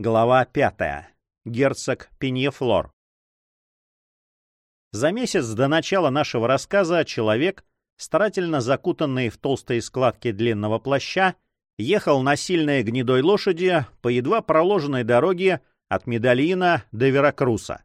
Глава пятая. Герцог Пеньефлор. За месяц до начала нашего рассказа человек, старательно закутанный в толстые складки длинного плаща, ехал на сильной гнедой лошади по едва проложенной дороге от Медальина до Веракруса.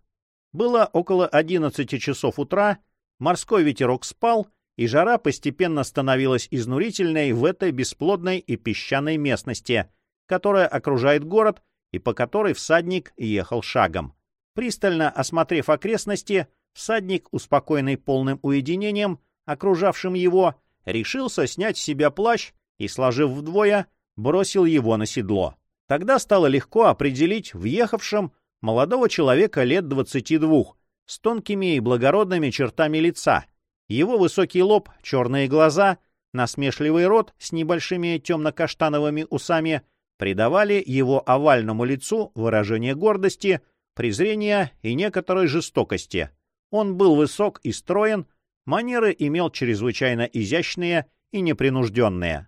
Было около одиннадцати часов утра, морской ветерок спал, и жара постепенно становилась изнурительной в этой бесплодной и песчаной местности, которая окружает город и по которой всадник ехал шагом. Пристально осмотрев окрестности, всадник, успокоенный полным уединением, окружавшим его, решился снять с себя плащ и, сложив вдвое, бросил его на седло. Тогда стало легко определить въехавшем молодого человека лет двадцати двух, с тонкими и благородными чертами лица. Его высокий лоб, черные глаза, насмешливый рот с небольшими темно-каштановыми усами — придавали его овальному лицу выражение гордости, презрения и некоторой жестокости. Он был высок и строен, манеры имел чрезвычайно изящные и непринужденные.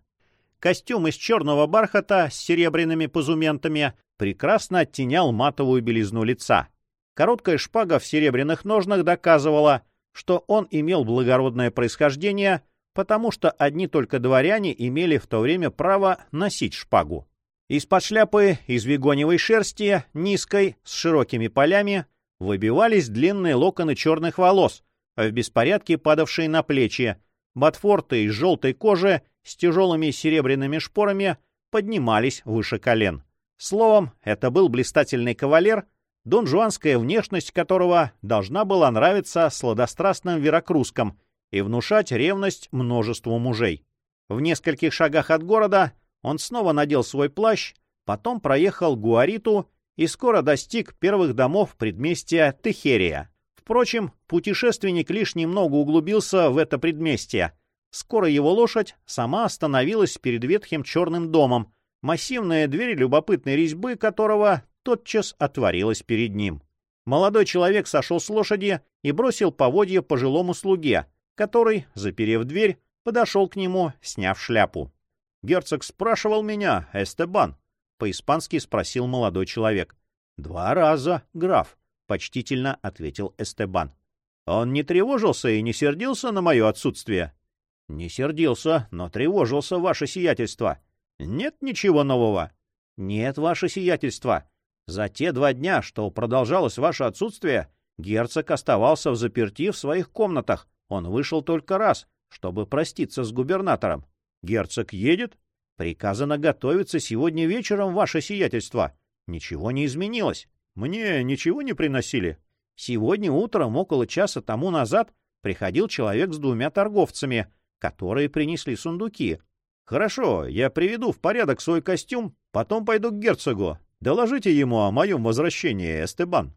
Костюм из черного бархата с серебряными позументами прекрасно оттенял матовую белизну лица. Короткая шпага в серебряных ножнах доказывала, что он имел благородное происхождение, потому что одни только дворяне имели в то время право носить шпагу. Из-под шляпы из вегоневой шерсти, низкой, с широкими полями, выбивались длинные локоны черных волос, в беспорядке падавшие на плечи. Ботфорты из желтой кожи с тяжелыми серебряными шпорами поднимались выше колен. Словом, это был блистательный кавалер, донжуанская внешность которого должна была нравиться сладострастным верокрускам и внушать ревность множеству мужей. В нескольких шагах от города — он снова надел свой плащ, потом проехал Гуариту и скоро достиг первых домов предместья Техерия. Впрочем, путешественник лишь немного углубился в это предместье. Скоро его лошадь сама остановилась перед ветхим черным домом, массивная дверь любопытной резьбы которого тотчас отворилась перед ним. Молодой человек сошел с лошади и бросил поводья пожилому слуге, который, заперев дверь, подошел к нему, сняв шляпу. Герцог спрашивал меня, Эстебан. По-испански спросил молодой человек. Два раза, граф, почтительно ответил Эстебан. Он не тревожился и не сердился на мое отсутствие? Не сердился, но тревожился, ваше сиятельство. Нет ничего нового? Нет, ваше сиятельство. За те два дня, что продолжалось ваше отсутствие, герцог оставался в заперти в своих комнатах. Он вышел только раз, чтобы проститься с губернатором. Герцог едет? Приказано готовиться сегодня вечером, ваше сиятельство. Ничего не изменилось. Мне ничего не приносили. Сегодня утром, около часа тому назад, приходил человек с двумя торговцами, которые принесли сундуки. Хорошо, я приведу в порядок свой костюм, потом пойду к герцогу. Доложите ему о моем возвращении, Эстебан.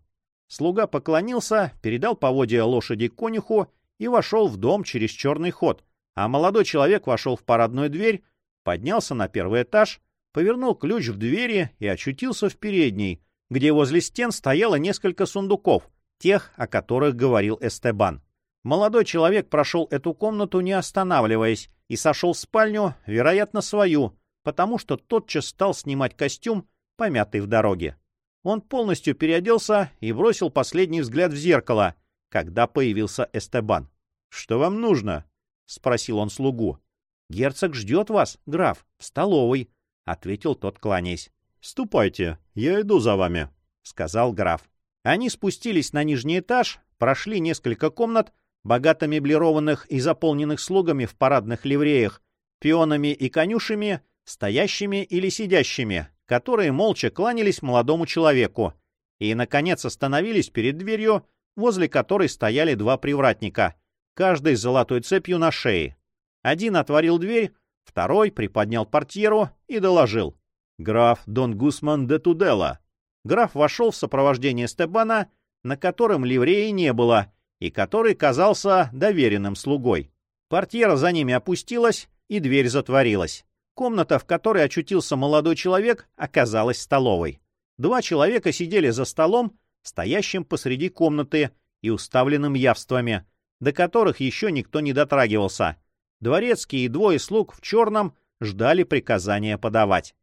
Слуга поклонился, передал поводья лошади конюху и вошел в дом через черный ход, а молодой человек вошел в парадную дверь, поднялся на первый этаж, повернул ключ в двери и очутился в передней, где возле стен стояло несколько сундуков, тех, о которых говорил Эстебан. Молодой человек прошел эту комнату, не останавливаясь, и сошел в спальню, вероятно, свою, потому что тотчас стал снимать костюм, помятый в дороге. Он полностью переоделся и бросил последний взгляд в зеркало, когда появился Эстебан. — Что вам нужно? — спросил он слугу. — Герцог ждет вас, граф, в столовой, — ответил тот, кланясь. — Ступайте, я иду за вами, — сказал граф. Они спустились на нижний этаж, прошли несколько комнат, богато меблированных и заполненных слугами в парадных ливреях, пионами и конюшами, стоящими или сидящими, которые молча кланялись молодому человеку, и, наконец, остановились перед дверью, возле которой стояли два привратника — каждый с золотой цепью на шее. Один отворил дверь, второй приподнял портьеру и доложил. «Граф Дон Гусман де Тудела». Граф вошел в сопровождение Стебана, на котором ливреи не было, и который казался доверенным слугой. Портьера за ними опустилась, и дверь затворилась. Комната, в которой очутился молодой человек, оказалась столовой. Два человека сидели за столом, стоящим посреди комнаты и уставленным явствами — до которых еще никто не дотрагивался. Дворецкий и двое слуг в черном ждали приказания подавать.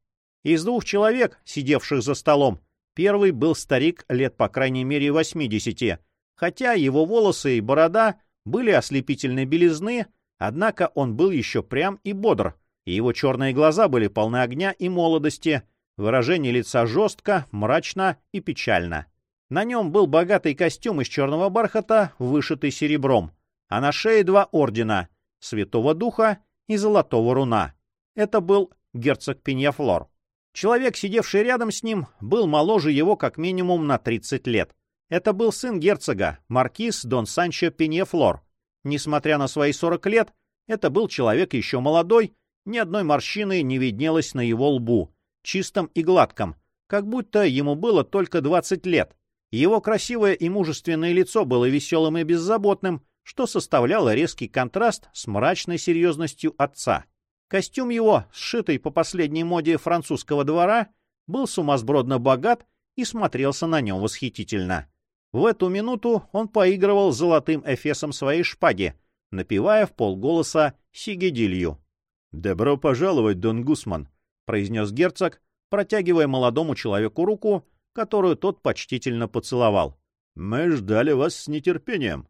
Из двух человек, сидевших за столом, Первый был старик лет по крайней мере 80, хотя его волосы и борода были ослепительной белизны, однако он был еще прям и бодр, и его черные глаза были полны огня и молодости, выражение лица жестко, мрачно и печально. На нем был богатый костюм из черного бархата, вышитый серебром, а на шее два ордена — Святого Духа и Золотого Руна. Это был герцог Пеньяфлор. Человек, сидевший рядом с ним, был моложе его как минимум на 30 лет. Это был сын герцога, маркиз Дон Санчо Пеньяфлор. Несмотря на свои 40 лет, это был человек еще молодой, ни одной морщины не виднелось на его лбу, чистом и гладком, как будто ему было только 20 лет. Его красивое и мужественное лицо было веселым и беззаботным, что составляло резкий контраст с мрачной серьезностью отца. Костюм его, сшитый по последней моде французского двора, был сумасбродно богат и смотрелся на нем восхитительно. В эту минуту он поигрывал золотым эфесом своей шпаги, напевая в полголоса сигедилью. «Добро пожаловать, Дон Гусман», — произнес герцог, протягивая молодому человеку руку, которую тот почтительно поцеловал. «Мы ждали вас с нетерпением».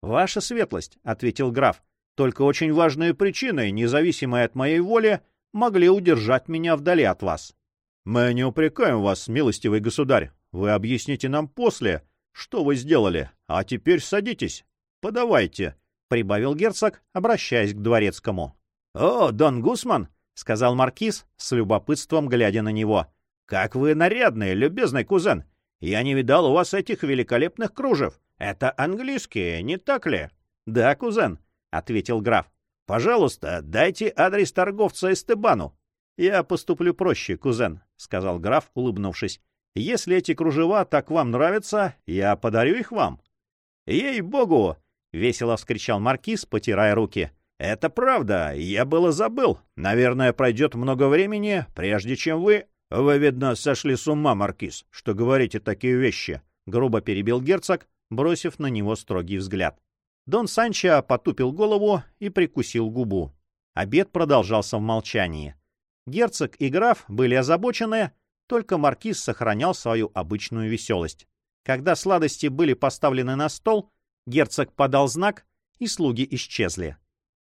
«Ваша светлость», — ответил граф, — «только очень важные причины, независимые от моей воли, могли удержать меня вдали от вас». «Мы не упрекаем вас, милостивый государь. Вы объясните нам после, что вы сделали. А теперь садитесь. Подавайте», — прибавил герцог, обращаясь к дворецкому. «О, Дон Гусман», — сказал маркиз, с любопытством глядя на него, — «Как вы нарядные, любезный кузен! Я не видал у вас этих великолепных кружев. Это английские, не так ли?» «Да, кузен», — ответил граф. «Пожалуйста, дайте адрес торговца Эстебану». «Я поступлю проще, кузен», — сказал граф, улыбнувшись. «Если эти кружева так вам нравятся, я подарю их вам». «Ей-богу!» — весело вскричал маркиз, потирая руки. «Это правда, я было забыл. Наверное, пройдет много времени, прежде чем вы...» — Вы, видно, сошли с ума, Маркиз, что говорите такие вещи, — грубо перебил герцог, бросив на него строгий взгляд. Дон Санчо потупил голову и прикусил губу. Обед продолжался в молчании. Герцог и граф были озабочены, только маркиз сохранял свою обычную веселость. Когда сладости были поставлены на стол, герцог подал знак, и слуги исчезли.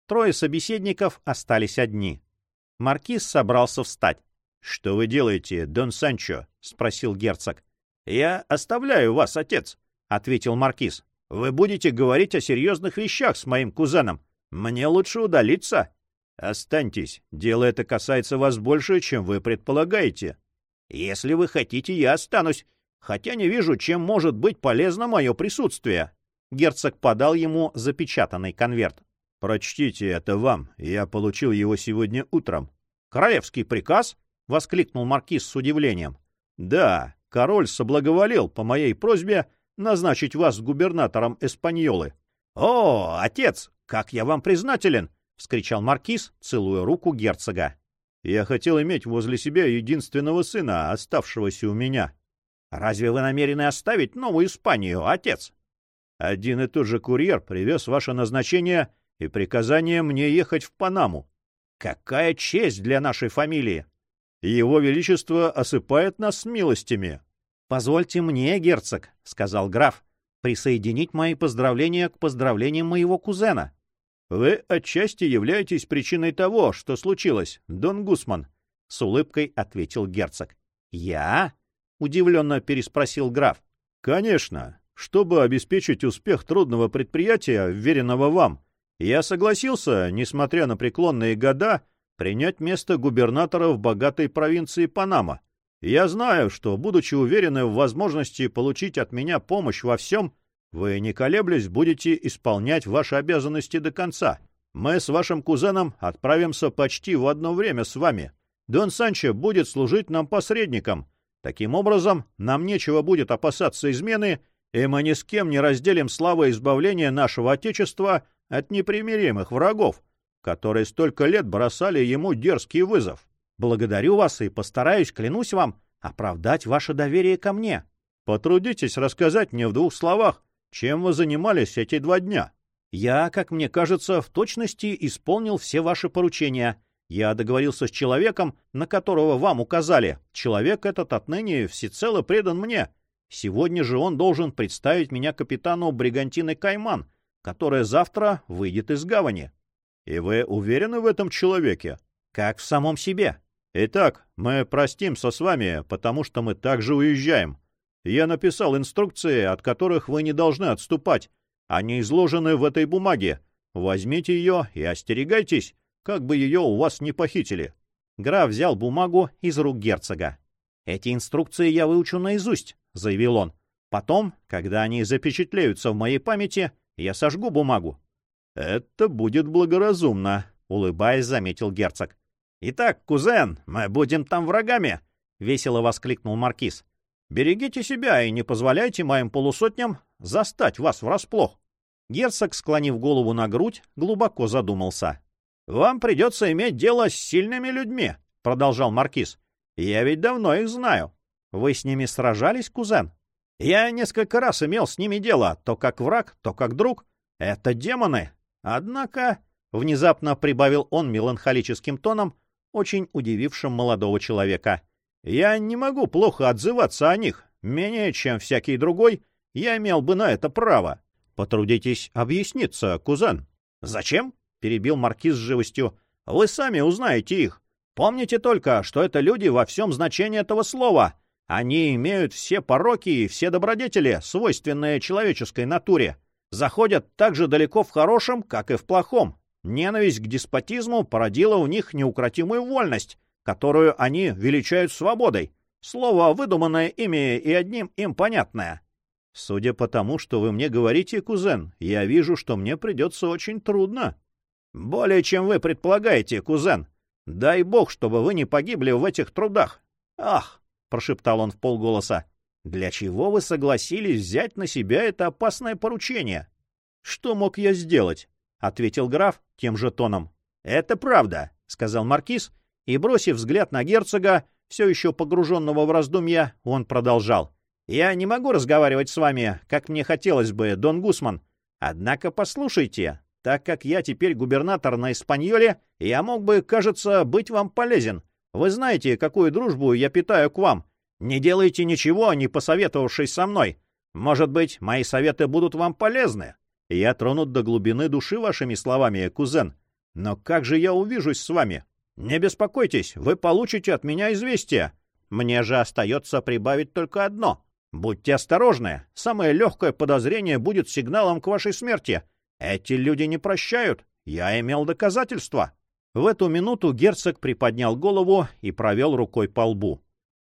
Трое собеседников остались одни. Маркиз собрался встать. «Что вы делаете, Дон Санчо?» — спросил герцог. «Я оставляю вас, отец», — ответил маркиз. «Вы будете говорить о серьезных вещах с моим кузеном. Мне лучше удалиться». «Останьтесь. Дело это касается вас больше, чем вы предполагаете». «Если вы хотите, я останусь, хотя не вижу, чем может быть полезно мое присутствие». Герцог подал ему запечатанный конверт. «Прочтите это вам. Я получил его сегодня утром». «Королевский приказ?» — воскликнул маркиз с удивлением. — Да, король соблаговолел по моей просьбе назначить вас губернатором Эспаньолы. — О, отец, как я вам признателен! — вскричал маркиз, целуя руку герцога. — Я хотел иметь возле себя единственного сына, оставшегося у меня. — Разве вы намерены оставить Новую Испанию, отец? — Один и тот же курьер привез ваше назначение и приказание мне ехать в Панаму. — Какая честь для нашей фамилии! Его величество осыпает нас милостями. — Позвольте мне, герцог, — сказал граф, — присоединить мои поздравления к поздравлениям моего кузена. — Вы отчасти являетесь причиной того, что случилось, Дон Гусман, — с улыбкой ответил герцог. — Я? — удивленно переспросил граф. — Конечно. Чтобы обеспечить успех трудного предприятия, вверенного вам, я согласился, несмотря на преклонные года, — принять место губернатора в богатой провинции Панама. Я знаю, что, будучи уверены в возможности получить от меня помощь во всем, вы, не колеблясь, будете исполнять ваши обязанности до конца. Мы с вашим кузеном отправимся почти в одно время с вами. Дон Санчо будет служить нам посредником. Таким образом, нам нечего будет опасаться измены, и мы ни с кем не разделим славы избавления нашего Отечества от непримиримых врагов, которые столько лет бросали ему дерзкий вызов. Благодарю вас и постараюсь, клянусь вам, оправдать ваше доверие ко мне. Потрудитесь рассказать мне в двух словах, чем вы занимались эти два дня. Я, как мне кажется, в точности исполнил все ваши поручения. Я договорился с человеком, на которого вам указали. Человек этот отныне всецело предан мне. Сегодня же он должен представить меня капитану бригантины «Кайман», которая завтра выйдет из гавани. И вы уверены в этом человеке? Как в самом себе. Итак, мы простимся с вами, потому что мы также уезжаем. Я написал инструкции, от которых вы не должны отступать. Они изложены в этой бумаге. Возьмите ее и остерегайтесь, как бы ее у вас не похитили. Граф взял бумагу из рук герцога. «Эти инструкции я выучу наизусть», — заявил он. «Потом, когда они запечатлеются в моей памяти, я сожгу бумагу». «Это будет благоразумно», — улыбаясь, заметил герцог. «Итак, кузен, мы будем там врагами», — весело воскликнул маркиз. «Берегите себя и не позволяйте моим полусотням застать вас врасплох». Герцог, склонив голову на грудь, глубоко задумался. «Вам придется иметь дело с сильными людьми», — продолжал маркиз. «Я ведь давно их знаю». «Вы с ними сражались, кузен?» «Я несколько раз имел с ними дело, то как враг, то как друг. Это демоны. Однако...» — внезапно прибавил он меланхолическим тоном, очень удивившим молодого человека. «Я не могу плохо отзываться о них. Менее, чем всякий другой, я имел бы на это право. Потрудитесь объясниться, кузен». «Зачем?» перебил маркиз с живостью. «Вы сами узнаете их. Помните только, что это люди во всем значении этого слова. Они имеют все пороки и все добродетели, свойственные человеческой натуре. Заходят так же далеко в хорошем, как и в плохом. Ненависть к деспотизму породила у них неукротимую вольность, которую они величают свободой. Слово, выдуманное ими и одним им понятное. Судя по тому, что вы мне говорите, кузен, я вижу, что мне придется очень трудно. «Более чем вы предполагаете, кузен. Дай бог, чтобы вы не погибли в этих трудах. Ах!» — прошептал он в полголоса. «Для чего вы согласились взять на себя это опасное поручение?» «Что мог я сделать?» — ответил граф тем же тоном. «Это правда», — сказал маркиз, и, бросив взгляд на герцога, все еще погруженного в раздумья, он продолжал. «Я не могу разговаривать с вами, как мне хотелось бы, Дон Гусман. Однако послушайте, так как я теперь губернатор на Испаньоле, я мог бы, кажется, быть вам полезен. Вы знаете, какую дружбу я питаю к вам. Не делайте ничего, не посоветовавшись со мной. Может быть, мои советы будут вам полезны. Я тронут до глубины души вашими словами, кузен. Но как же я увижусь с вами? Не беспокойтесь, вы получите от меня известие. Мне же остается прибавить только одно. Будьте осторожны. Самое легкое подозрение будет сигналом к вашей смерти — эти люди не прощают. Я имел доказательства. В эту минуту герцог приподнял голову и провел рукой по лбу.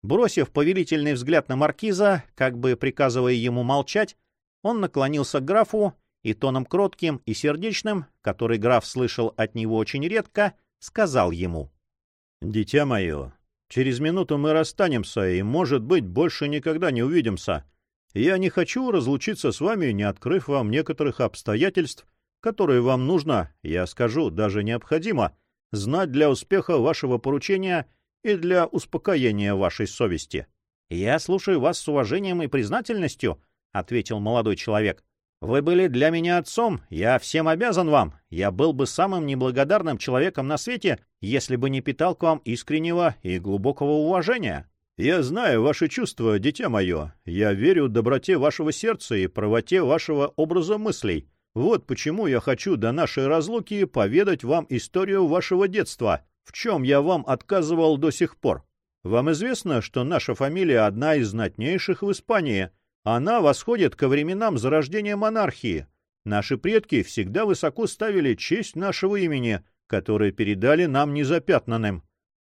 Бросив повелительный взгляд на маркиза, как бы приказывая ему молчать, он наклонился к графу и тоном кротким и сердечным, который граф слышал от него очень редко, сказал ему. — Дитя мое, через минуту мы расстанемся и, может быть, больше никогда не увидимся. Я не хочу разлучиться с вами, не открыв вам некоторых обстоятельств, которые вам нужно, я скажу, даже необходимо, знать для успеха вашего поручения и для успокоения вашей совести. — Я слушаю вас с уважением и признательностью, — ответил молодой человек. — Вы были для меня отцом, я всем обязан вам. Я был бы самым неблагодарным человеком на свете, если бы не питал к вам искреннего и глубокого уважения. Я знаю ваши чувства, дитя мое. Я верю доброте вашего сердца и правоте вашего образа мыслей. Вот почему я хочу до нашей разлуки поведать вам историю вашего детства, в чем я вам отказывал до сих пор. Вам известно, что наша фамилия одна из знатнейших в Испании. Она восходит ко временам зарождения монархии. Наши предки всегда высоко ставили честь нашего имени, которое передали нам незапятнанным.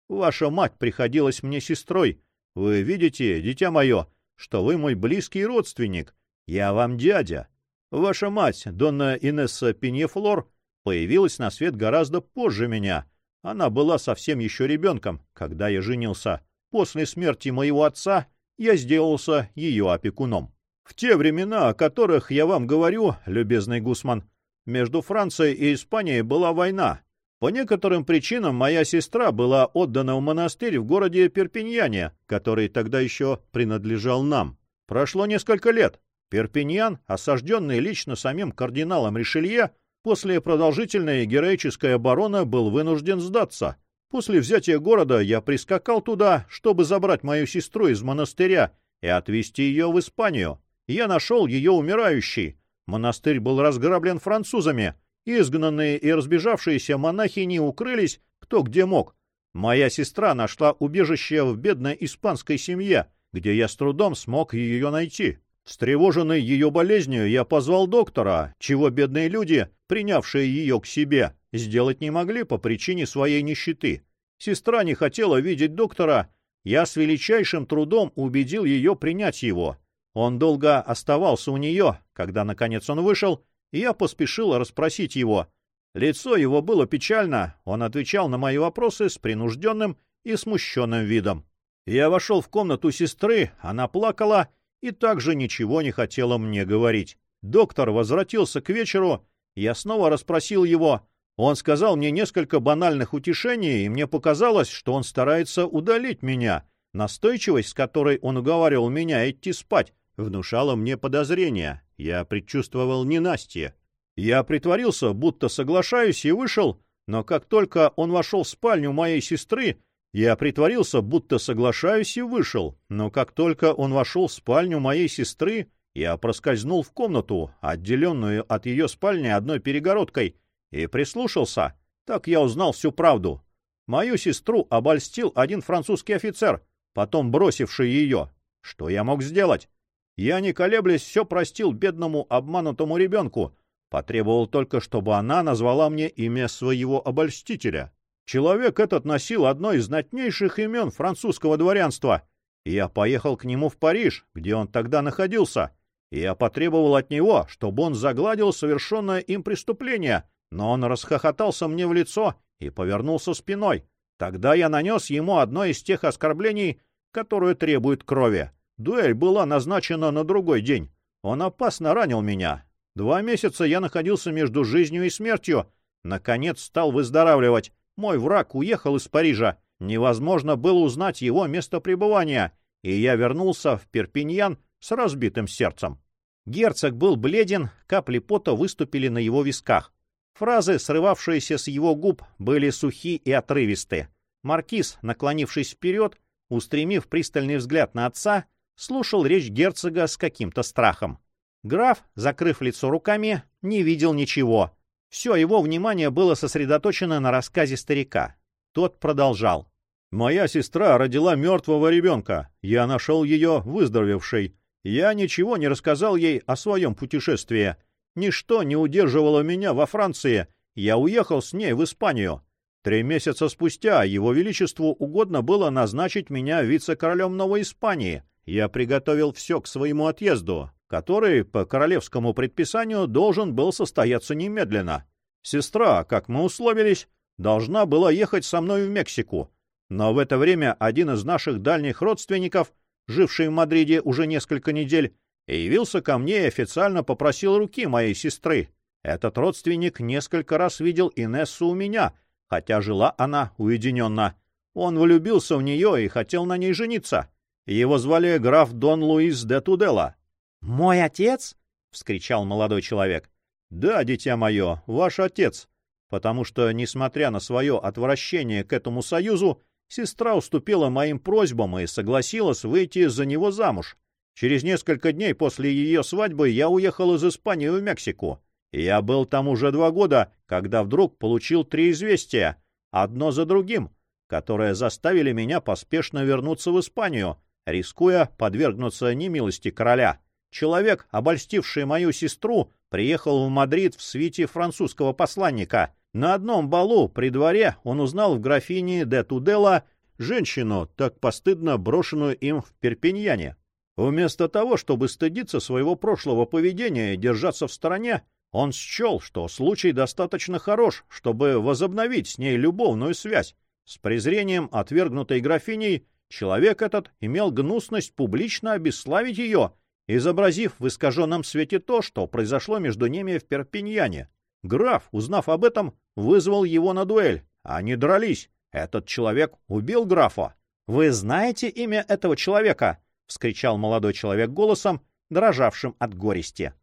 Ваша мать приходилась мне сестрой, вы видите, дитя мое, что вы мой близкий родственник. Я вам дядя. Ваша мать, Донна Инесса Пиньефлор, появилась на свет гораздо позже меня. Она была совсем еще ребенком, когда я женился. После смерти моего отца я сделался ее опекуном. В те времена, о которых я вам говорю, любезный Гусман, между Францией и Испанией была война. По некоторым причинам моя сестра была отдана в монастырь в городе Перпиньяне, который тогда еще принадлежал нам. Прошло несколько лет. Перпиньян, осажденный лично самим кардиналом Ришелье, после продолжительной героической обороны был вынужден сдаться. После взятия города я прискакал туда, чтобы забрать мою сестру из монастыря и отвезти ее в Испанию. Я нашел ее умирающей. Монастырь был разграблен французами. Изгнанные и разбежавшиеся монахи не укрылись кто где мог. Моя сестра нашла убежище в бедной испанской семье, где я с трудом смог ее найти. Встревоженный ее болезнью, я позвал доктора, чего бедные люди, принявшие ее к себе, сделать не могли по причине своей нищеты. Сестра не хотела видеть доктора, я с величайшим трудом убедил ее принять его. Он долго оставался у нее, когда, наконец, он вышел, и я поспешил расспросить его. Лицо его было печально, он отвечал на мои вопросы с принужденным и смущенным видом. Я вошел в комнату сестры, она плакала и также ничего не хотела мне говорить. Доктор возвратился к вечеру, я снова расспросил его. Он сказал мне несколько банальных утешений, и мне показалось, что он старается удалить меня. Настойчивость, с которой он уговаривал меня идти спать, внушала мне подозрения. Я предчувствовал ненастье. Я притворился, будто соглашаюсь, и вышел, но как только он вошел в спальню моей сестры, я притворился, будто соглашаюсь и вышел, но как только он вошел в спальню моей сестры, я проскользнул в комнату, отделенную от ее спальни одной перегородкой, и прислушался. Так я узнал всю правду. Мою сестру обольстил один французский офицер, потом бросивший ее. Что я мог сделать? Я, не колеблясь, все простил бедному обманутому ребенку, потребовал только, чтобы она назвала мне имя своего обольстителя. Человек этот носил одно из знатнейших имен французского дворянства. я поехал к нему в Париж, где он тогда находился. я потребовал от него, чтобы он загладил совершенное им преступление, но он расхохотался мне в лицо и повернулся спиной. Тогда я нанес ему одно из тех оскорблений, которое требует крови. Дуэль была назначена на другой день. Он опасно ранил меня. Два месяца я находился между жизнью и смертью. Наконец стал выздоравливать. Мой враг уехал из Парижа. Невозможно было узнать его место пребывания, и я вернулся в Перпиньян с разбитым сердцем. Герцог был бледен, капли пота выступили на его висках. Фразы, срывавшиеся с его губ, были сухи и отрывисты. Маркиз, наклонившись вперед, устремив пристальный взгляд на отца, слушал речь герцога с каким-то страхом. Граф, закрыв лицо руками, не видел ничего. Все его внимание было сосредоточено на рассказе старика. Тот продолжал. «Моя сестра родила мертвого ребенка. Я нашел ее выздоровевшей. Я ничего не рассказал ей о своем путешествии. Ничто не удерживало меня во Франции. Я уехал с ней в Испанию. Три месяца спустя Его Величеству угодно было назначить меня вице-королем Новой Испании. Я приготовил все к своему отъезду который по королевскому предписанию должен был состояться немедленно. Сестра, как мы условились, должна была ехать со мной в Мексику, но в это время один из наших дальних родственников, живший в Мадриде уже несколько недель, явился ко мне и официально попросил руки моей сестры. Этот родственник несколько раз видел Инессу у меня, хотя жила она уединенно. Он влюбился в нее и хотел на ней жениться. Его звали граф Дон Луис де Тудела. «Мой отец?» — вскричал молодой человек. «Да, дитя мое, ваш отец, потому что, несмотря на свое отвращение к этому союзу, сестра уступила моим просьбам и согласилась выйти за него замуж. Через несколько дней после ее свадьбы я уехал из Испании в Мексику. Я был там уже два года, когда вдруг получил три известия, одно за другим, которые заставили меня поспешно вернуться в Испанию, рискуя подвергнуться немилости короля. Человек, обольстивший мою сестру, приехал в Мадрид в свите французского посланника. На одном балу при дворе он узнал в графине де Тудела женщину, так постыдно брошенную им в Перпиньяне. Вместо того, чтобы стыдиться своего прошлого поведения и держаться в стороне, он счел, что случай достаточно хорош, чтобы возобновить с ней любовную связь. С презрением отвергнутой графиней человек этот имел гнусность публично обесславить ее изобразив в искаженном свете то, что произошло между ними в Перпиньяне. Граф, узнав об этом, вызвал его на дуэль. Они дрались. Этот человек убил графа. «Вы знаете имя этого человека?» — вскричал молодой человек голосом, дрожавшим от горести.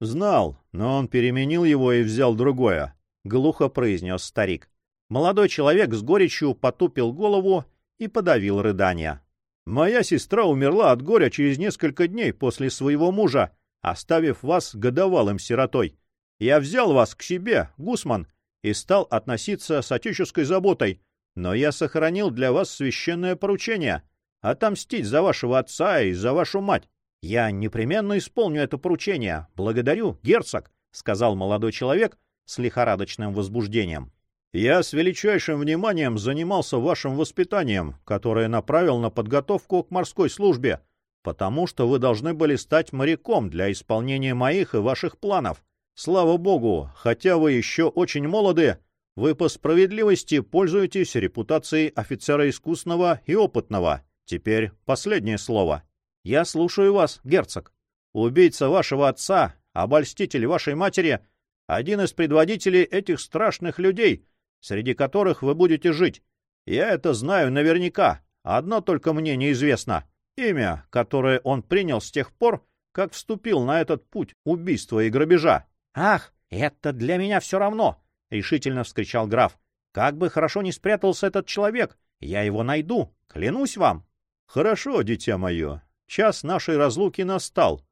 «Знал, но он переменил его и взял другое», — глухо произнес старик. Молодой человек с горечью потупил голову и подавил рыдания. «Моя сестра умерла от горя через несколько дней после своего мужа, оставив вас годовалым сиротой. Я взял вас к себе, Гусман, и стал относиться с отеческой заботой, но я сохранил для вас священное поручение — отомстить за вашего отца и за вашу мать. Я непременно исполню это поручение. Благодарю, герцог, — сказал молодой человек с лихорадочным возбуждением. Я с величайшим вниманием занимался вашим воспитанием, которое направил на подготовку к морской службе, потому что вы должны были стать моряком для исполнения моих и ваших планов. Слава богу, хотя вы еще очень молоды, вы по справедливости пользуетесь репутацией офицера искусного и опытного. Теперь последнее слово. Я слушаю вас, герцог. Убийца вашего отца, обольститель вашей матери, один из предводителей этих страшных людей, среди которых вы будете жить. Я это знаю наверняка. Одно только мне неизвестно. Имя, которое он принял с тех пор, как вступил на этот путь убийства и грабежа. «Ах, это для меня все равно!» — решительно вскричал граф. «Как бы хорошо не спрятался этот человек, я его найду, клянусь вам!» «Хорошо, дитя мое, час нашей разлуки настал.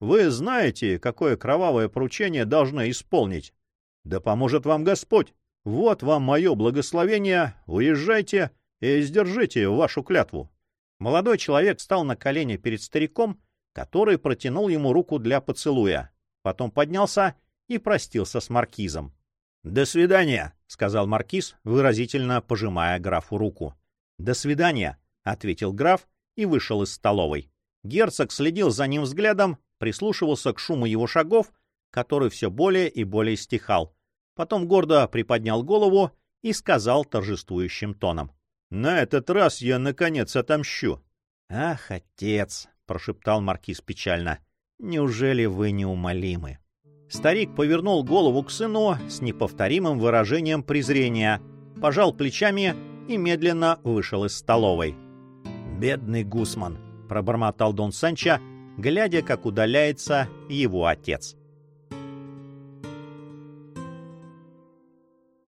Вы знаете, какое кровавое поручение должны исполнить. Да поможет вам Господь! Вот вам мое благословение, уезжайте и сдержите вашу клятву!» Молодой человек встал на колени перед стариком, который протянул ему руку для поцелуя. Потом поднялся и простился с маркизом. «До свидания», — сказал маркиз, выразительно пожимая графу руку. «До свидания», — ответил граф и вышел из столовой. Герцог следил за ним взглядом, прислушивался к шуму его шагов, который все более и более стихал. Потом гордо приподнял голову и сказал торжествующим тоном. «На этот раз я, наконец, отомщу». «Ах, отец!» — прошептал маркиз печально. «Неужели вы неумолимы?» Старик повернул голову к сыну с неповторимым выражением презрения, пожал плечами и медленно вышел из столовой. «Бедный Гусман!» — пробормотал Дон Санчо, глядя, как удаляется его отец.